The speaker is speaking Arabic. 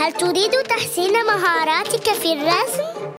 هل تريد تحسين مهاراتك في الرسم؟